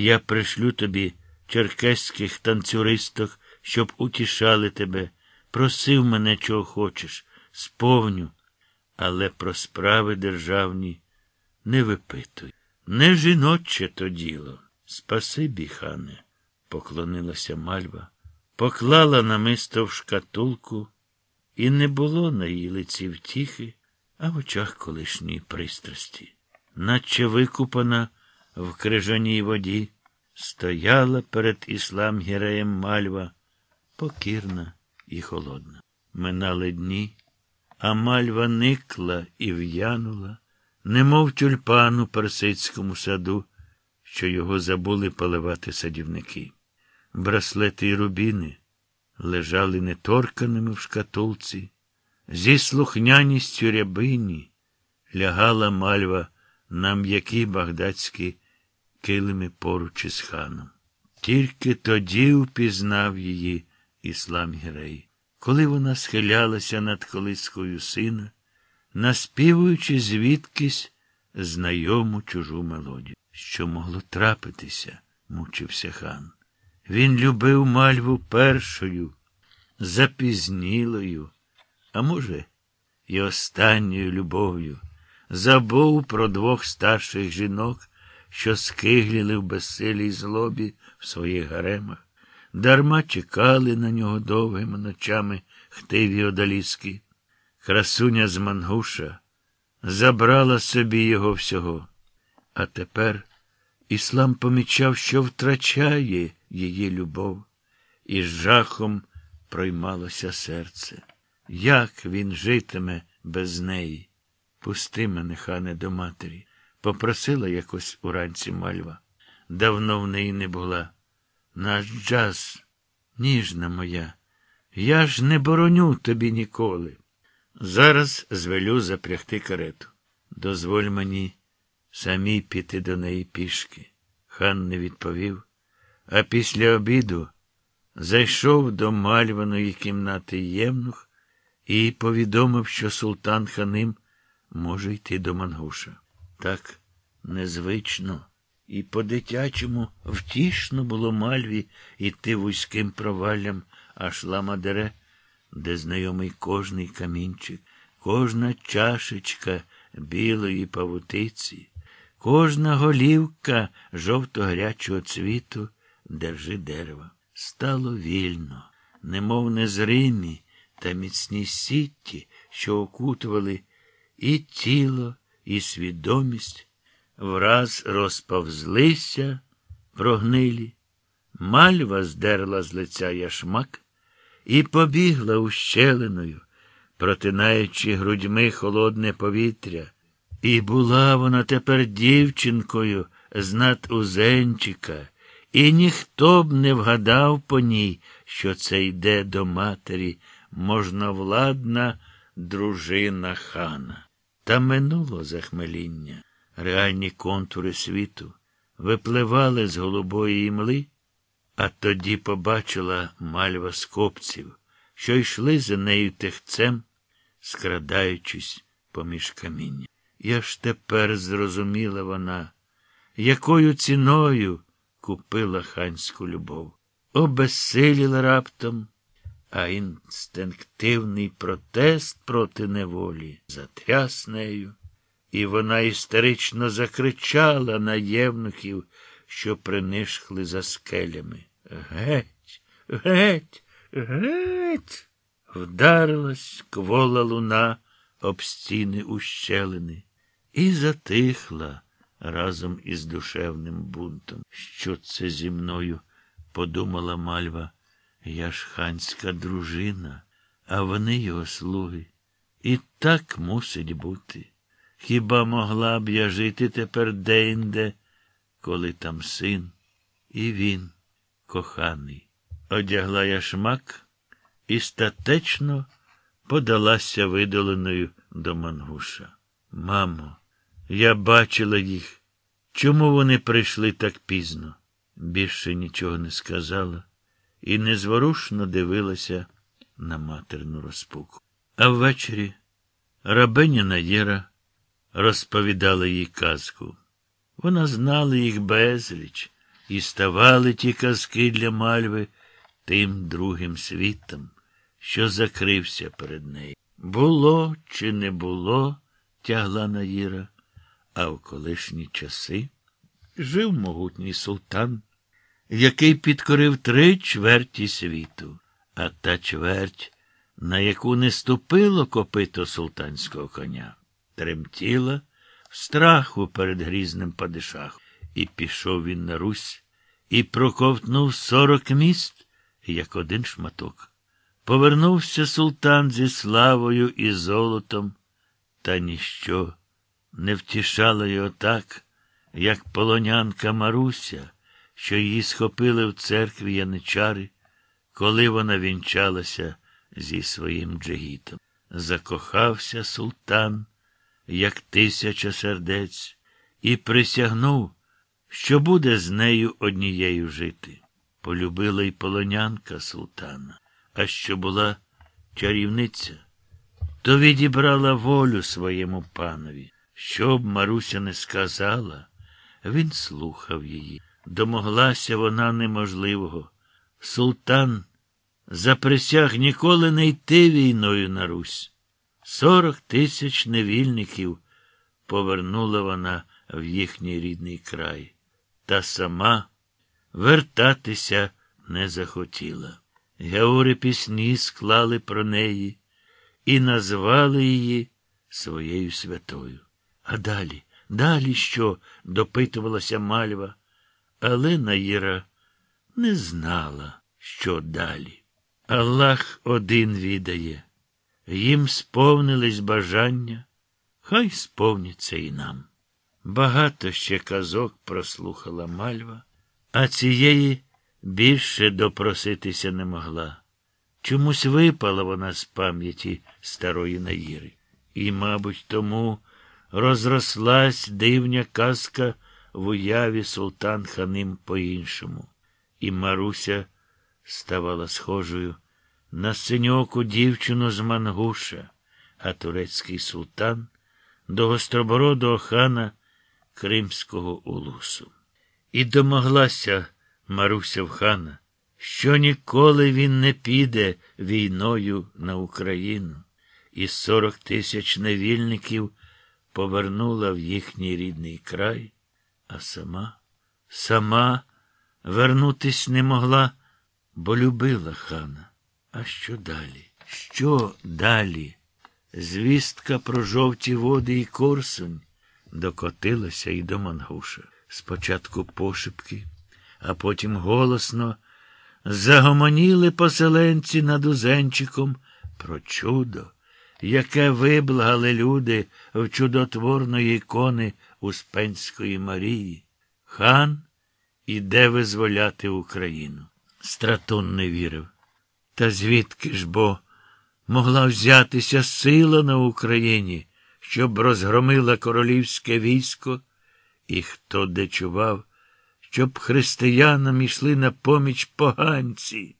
Я пришлю тобі черкеських танцюристок, щоб утішали тебе. Просив мене, чого хочеш, сповню, але про справи державні не випитуй. Не жіноче то діло. Спасибі, хане, поклонилася мальва, поклала намисто в шкатулку, і не було на її лиці втіхи, а в очах колишньої пристрасті. Наче викупана в крижаній воді, стояла перед іслам гіреєм мальва, покірна і холодна. Минали дні, а мальва никла і в'янула, немов тюльпан у персидському саду, що його забули поливати садівники. Браслети й рубіни лежали неторканими в шкатулці. Зі слухняністю рябині лягала мальва на м'які багдадські килими поруч із ханом. Тільки тоді впізнав її іслам Гірей, коли вона схилялася над колискою сина, наспівуючи звідкись знайому чужу мелодію. Що могло трапитися, мучився хан. Він любив мальву першою, запізнілою, а може, і останньою любов'ю, забув про двох старших жінок, що скигліли в безсилій злобі в своїх гаремах, дарма чекали на нього довгими ночами хтиві одаліски. Красуня з Мангуша забрала собі його всього. А тепер іслам помічав, що втрачає її любов, і з жахом проймалося серце. Як він житиме без неї? Пусти мене, хане, до матері, попросила якось уранці мальва. Давно в неї не була. Наш джаз, ніжна моя, я ж не бороню тобі ніколи. Зараз звелю запрягти карету. Дозволь мені самій піти до неї пішки. Хан не відповів, а після обіду зайшов до мальваної кімнати євнух і повідомив, що султан ханим може йти до Мангуша. Так незвично і по-дитячому втішно було мальві йти вузьким проваллям аж ламадере, де знайомий кожний камінчик, кожна чашечка білої павутиці, кожна голівка жовто-гарячого цвіту держи дерева. Стало вільно, немов незримі та міцні сітті, що окутували і тіло, і свідомість, враз розповзлися, прогнилі. Мальва здерла з лиця яшмак і побігла ущелиною, протинаючи грудьми холодне повітря. І була вона тепер дівчинкою з надузенчика, і ніхто б не вгадав по ній, що це йде до матері можновладна дружина хана. Та минуло захмеління. Реальні контури світу випливали з голубої імли, а тоді побачила мальва скопців, що йшли за нею техцем, скрадаючись поміж каміння. Я ж тепер зрозуміла вона, якою ціною купила ханську любов. Обезсиліла раптом, а інстинктивний протест проти неволі затряс нею, і вона істерично закричала на євнухів, що принишхли за скелями. Геть, геть, геть. Вдарилась квола луна об стіни ущелини і затихла разом із душевним бунтом. Що це зі мною? подумала мальва. Я ж ханська дружина, а вони його слуги. І так мусить бути. Хіба могла б я жити тепер де-інде, коли там син, і він, коханий, одягла я шмак і статечно подалася видоленою до мангуша. Мамо, я бачила їх. Чому вони прийшли так пізно? Більше нічого не сказала і незворушно дивилася на матерну розпуку. А ввечері рабиня Наєра розповідала їй казку. Вона знала їх безліч, і ставали ті казки для мальви тим другим світом, що закрився перед нею. Було чи не було, тягла Наїра, а в колишні часи жив могутній султан, який підкорив три чверті світу, а та чверть, на яку не ступило копито султанського коня, тремтіла в страху перед грізним падишахом. І пішов він на Русь і проковтнув сорок міст, як один шматок. Повернувся султан зі славою і золотом, та ніщо не втішало його так, як полонянка Маруся, що її схопили в церкві яничари, коли вона вінчалася зі своїм джигітом. Закохався султан, як тисяча сердець, і присягнув, що буде з нею однією жити. Полюбила й полонянка султана, а що була чарівниця, то відібрала волю своєму панові. Що б Маруся не сказала, він слухав її. Домоглася вона неможливого. Султан заприсяг ніколи не йти війною на Русь. Сорок тисяч невільників повернула вона в їхній рідний край, та сама вертатися не захотіла. Геори пісні склали про неї і назвали її своєю святою. А далі, далі що? допитувалася мальва, але Наїра не знала, що далі. Аллах один відає. Їм сповнились бажання, хай сповняться і нам. Багато ще казок прослухала мальва, а цієї більше допроситися не могла. Чомусь випала вона з пам'яті старої Наїри. І, мабуть, тому розрослась дивня казка в уяві султан ханим по-іншому. І Маруся ставала схожою на синьоку дівчину з Мангуша, а турецький султан до гостробородого хана Кримського улусу. І домоглася Маруся в хана, що ніколи він не піде війною на Україну, і сорок тисяч невільників повернула в їхній рідний край, а сама, сама вернутись не могла, бо любила хана. А що далі? Що далі? Звістка про жовті води і корсунь докотилася і до Мангуша. Спочатку пошепки, а потім голосно загомоніли поселенці над узенчиком про чудо, яке виблагали люди в чудотворної ікони Успенської Марії. Хан іде визволяти Україну. Стратон не вірив. Та звідки ж бо могла взятися сила на Україні, щоб розгромила королівське військо, і хто де чував, щоб християнам ішли на поміч поганці?